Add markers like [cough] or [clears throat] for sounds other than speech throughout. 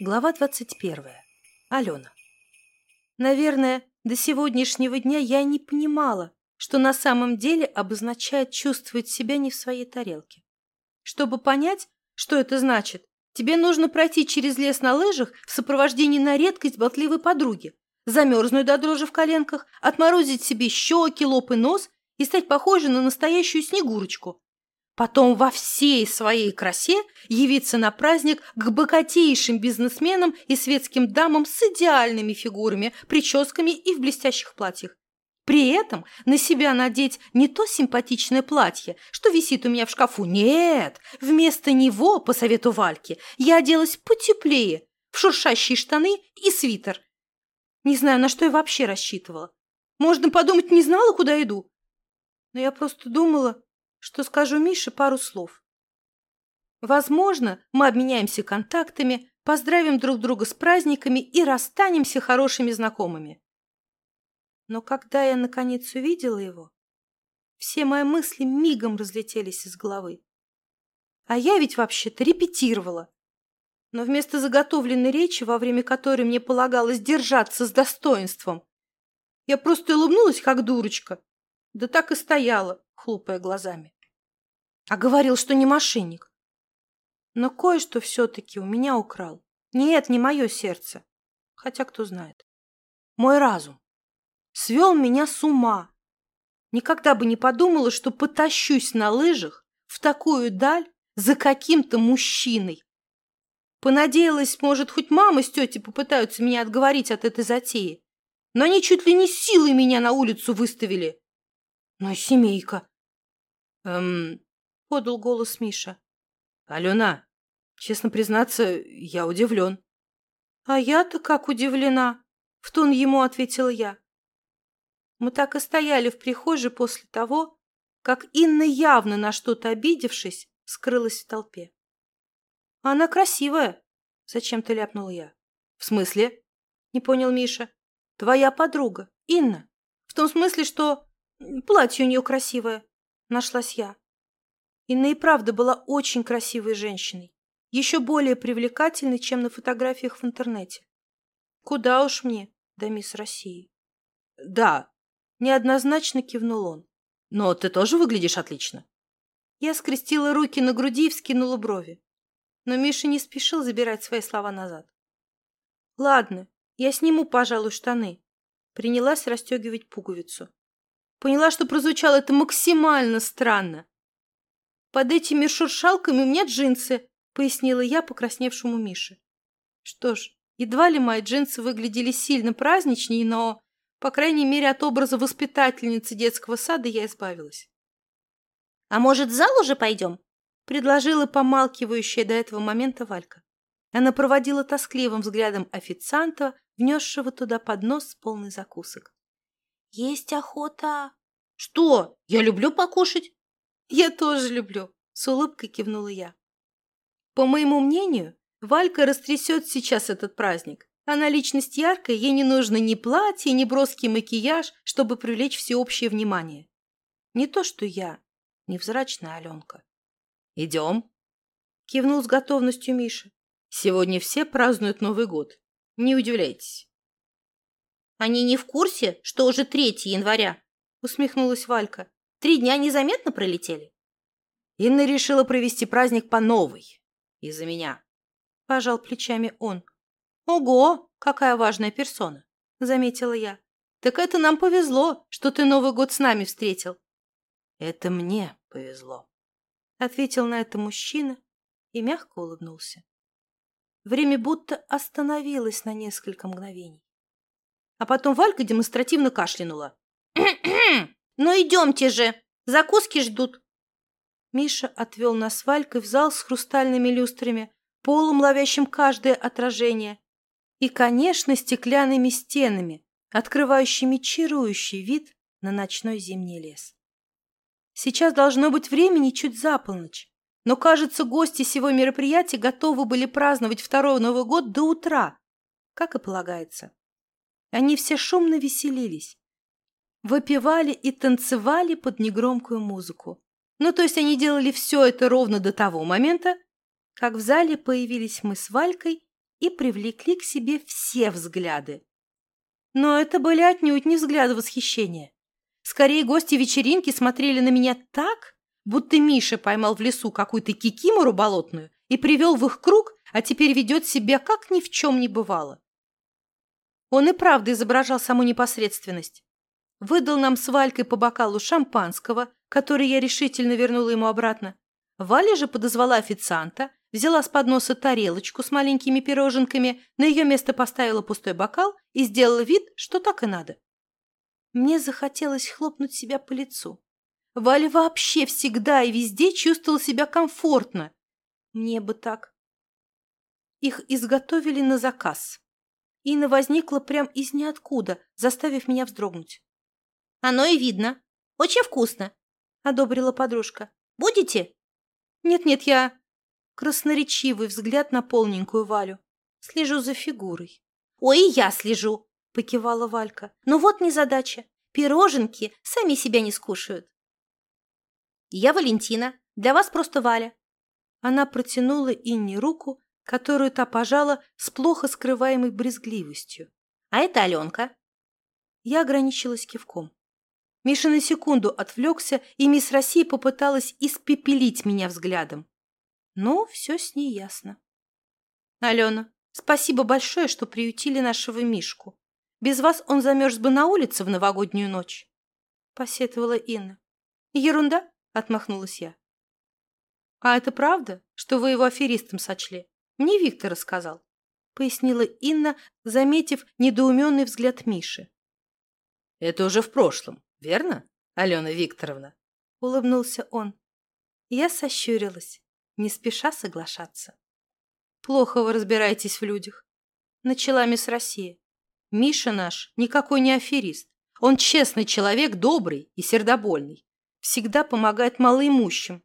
Глава 21. Алена. Наверное, до сегодняшнего дня я не понимала, что на самом деле обозначает чувствовать себя не в своей тарелке. Чтобы понять, что это значит, тебе нужно пройти через лес на лыжах в сопровождении на редкость болтливой подруги, замерзнуть до дрожи в коленках, отморозить себе щеки, лоб и нос и стать похожей на настоящую снегурочку, потом во всей своей красе явиться на праздник к богатейшим бизнесменам и светским дамам с идеальными фигурами, прическами и в блестящих платьях. При этом на себя надеть не то симпатичное платье, что висит у меня в шкафу. Нет, вместо него, по совету Вальки, я оделась потеплее, в шуршащие штаны и свитер. Не знаю, на что я вообще рассчитывала. Можно подумать, не знала, куда иду. Но я просто думала, что скажу Мише пару слов. Возможно, мы обменяемся контактами, поздравим друг друга с праздниками и расстанемся хорошими знакомыми. Но когда я наконец увидела его, все мои мысли мигом разлетелись из головы. А я ведь вообще-то репетировала. Но вместо заготовленной речи, во время которой мне полагалось держаться с достоинством, я просто улыбнулась, как дурочка, да так и стояла, хлопая глазами. А говорил, что не мошенник. Но кое-что все-таки у меня украл. Нет, не мое сердце. Хотя кто знает. Мой разум. Свел меня с ума. Никогда бы не подумала, что потащусь на лыжах в такую даль за каким-то мужчиной. Понадеялась, может, хоть мама с тетей попытаются меня отговорить от этой затеи. Но они чуть ли не силой меня на улицу выставили. Ну семейка. Эм, подал голос Миша. Алена, честно признаться, я удивлен. А я-то как удивлена, в тон ему ответила я. Мы так и стояли в прихожей после того, как Инна, явно на что-то обидевшись, скрылась в толпе. «Она красивая!» — зачем-то ляпнул я. «В смысле?» — не понял Миша. «Твоя подруга, Инна. В том смысле, что Платье у нее красивое, нашлась я. Инна и правда была очень красивой женщиной, еще более привлекательной, чем на фотографиях в интернете. Куда уж мне до мисс России. Да, неоднозначно кивнул он. Но ты тоже выглядишь отлично. Я скрестила руки на груди и вскинула брови. Но Миша не спешил забирать свои слова назад. Ладно, я сниму, пожалуй, штаны. Принялась расстегивать пуговицу. Поняла, что прозвучало это максимально странно. «Под этими шуршалками у меня джинсы», — пояснила я покрасневшему Мише. Что ж, едва ли мои джинсы выглядели сильно праздничнее, но, по крайней мере, от образа воспитательницы детского сада я избавилась. «А может, в зал уже пойдем?» — предложила помалкивающая до этого момента Валька. Она проводила тоскливым взглядом официанта, внесшего туда поднос с полный закусок. Есть охота. Что? Я люблю покушать. Я тоже люблю, с улыбкой кивнула я. По моему мнению, Валька растрясет сейчас этот праздник. Она личность яркая, ей не нужно ни платье, ни броский макияж, чтобы привлечь всеобщее внимание. Не то, что я, невзрачная Аленка. «Идем?» — кивнул с готовностью Миша. «Сегодня все празднуют Новый год. Не удивляйтесь». Они не в курсе, что уже 3 января? Усмехнулась Валька. Три дня незаметно пролетели? Инна решила провести праздник по новой. Из-за меня. Пожал плечами он. Ого, какая важная персона, заметила я. Так это нам повезло, что ты Новый год с нами встретил. Это мне повезло, ответил на это мужчина и мягко улыбнулся. Время будто остановилось на несколько мгновений. А потом Валька демонстративно кашлянула. [clears throat] «Ну идемте же! Закуски ждут!» Миша отвел нас Валькой в зал с хрустальными люстрами, полом, ловящим каждое отражение, и, конечно, стеклянными стенами, открывающими чарующий вид на ночной зимний лес. Сейчас должно быть времени чуть за полночь, но, кажется, гости сего мероприятия готовы были праздновать второй Новый год до утра, как и полагается. Они все шумно веселились. Выпивали и танцевали под негромкую музыку. Ну, то есть они делали все это ровно до того момента, как в зале появились мы с Валькой и привлекли к себе все взгляды. Но это были отнюдь не взгляды восхищения. Скорее, гости вечеринки смотрели на меня так, будто Миша поймал в лесу какую-то кикимору болотную и привел в их круг, а теперь ведет себя, как ни в чем не бывало. Он и правда изображал саму непосредственность. Выдал нам с Валькой по бокалу шампанского, который я решительно вернула ему обратно. Валя же подозвала официанта, взяла с подноса тарелочку с маленькими пироженками, на ее место поставила пустой бокал и сделала вид, что так и надо. Мне захотелось хлопнуть себя по лицу. Валя вообще всегда и везде чувствовала себя комфортно. Мне бы так. Их изготовили на заказ. Инна возникла прям из ниоткуда, заставив меня вздрогнуть. «Оно и видно. Очень вкусно», — одобрила подружка. «Будете?» «Нет-нет, я...» Красноречивый взгляд на полненькую Валю. Слежу за фигурой. «Ой, я слежу!» — покивала Валька. «Ну вот незадача. Пироженки сами себя не скушают». «Я Валентина. Для вас просто Валя». Она протянула Инне руку, которую та пожала с плохо скрываемой брезгливостью. «А это Аленка». Я ограничилась кивком. Миша на секунду отвлекся, и мисс Россия попыталась испепелить меня взглядом. Но все с ней ясно. Алена, спасибо большое, что приютили нашего Мишку. Без вас он замерз бы на улице в новогоднюю ночь. Посетовала Инна. Ерунда, отмахнулась я. А это правда, что вы его аферистом сочли? Мне Виктор рассказал. Пояснила Инна, заметив недоуменный взгляд Миши. Это уже в прошлом, верно, Алена Викторовна? Улыбнулся он. Я сощурилась не спеша соглашаться. «Плохо вы разбираетесь в людях», — начала мисс Россия. «Миша наш никакой не аферист. Он честный человек, добрый и сердобольный. Всегда помогает малоимущим.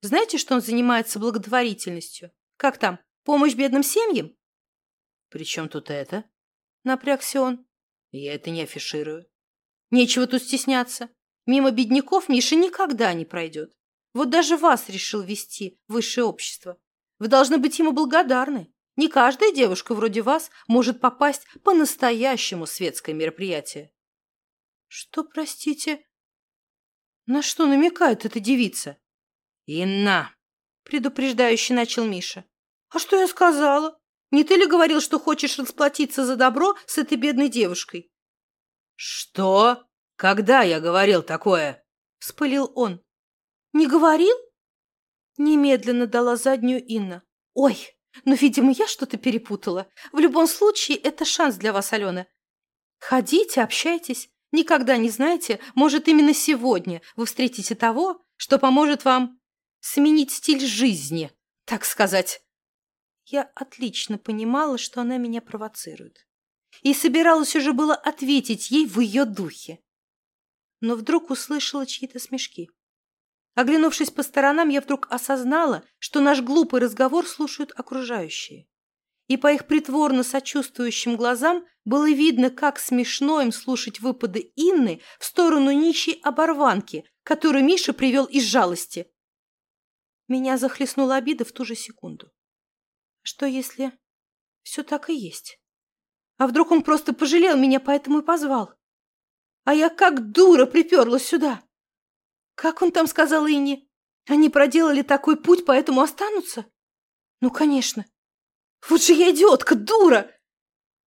Знаете, что он занимается благотворительностью? Как там, помощь бедным семьям?» «При чем тут это?» — напрягся он. «Я это не афиширую». «Нечего тут стесняться. Мимо бедняков Миша никогда не пройдет. Вот даже вас решил вести высшее общество. Вы должны быть ему благодарны. Не каждая девушка вроде вас может попасть по-настоящему светское мероприятие. Что, простите? На что намекает эта девица? Инна, предупреждающе начал Миша. А что я сказала? Не ты ли говорил, что хочешь расплатиться за добро с этой бедной девушкой? Что? Когда я говорил такое? Вспылил он. «Не говорил?» Немедленно дала заднюю Инна. «Ой, ну, видимо, я что-то перепутала. В любом случае, это шанс для вас, Алена. Ходите, общайтесь. Никогда не знаете, может, именно сегодня вы встретите того, что поможет вам сменить стиль жизни, так сказать». Я отлично понимала, что она меня провоцирует. И собиралась уже было ответить ей в ее духе. Но вдруг услышала чьи-то смешки. Оглянувшись по сторонам, я вдруг осознала, что наш глупый разговор слушают окружающие. И по их притворно сочувствующим глазам было видно, как смешно им слушать выпады Инны в сторону нищей оборванки, которую Миша привел из жалости. Меня захлестнула обида в ту же секунду. Что если все так и есть? А вдруг он просто пожалел меня, поэтому и позвал? А я как дура приперлась сюда. Как он там сказал Инне? Они проделали такой путь, поэтому останутся? Ну, конечно. Вот же я идиотка, дура!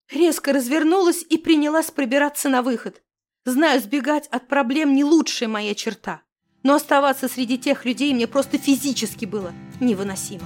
Резко развернулась и принялась пробираться на выход. Знаю, сбегать от проблем не лучшая моя черта. Но оставаться среди тех людей мне просто физически было невыносимо.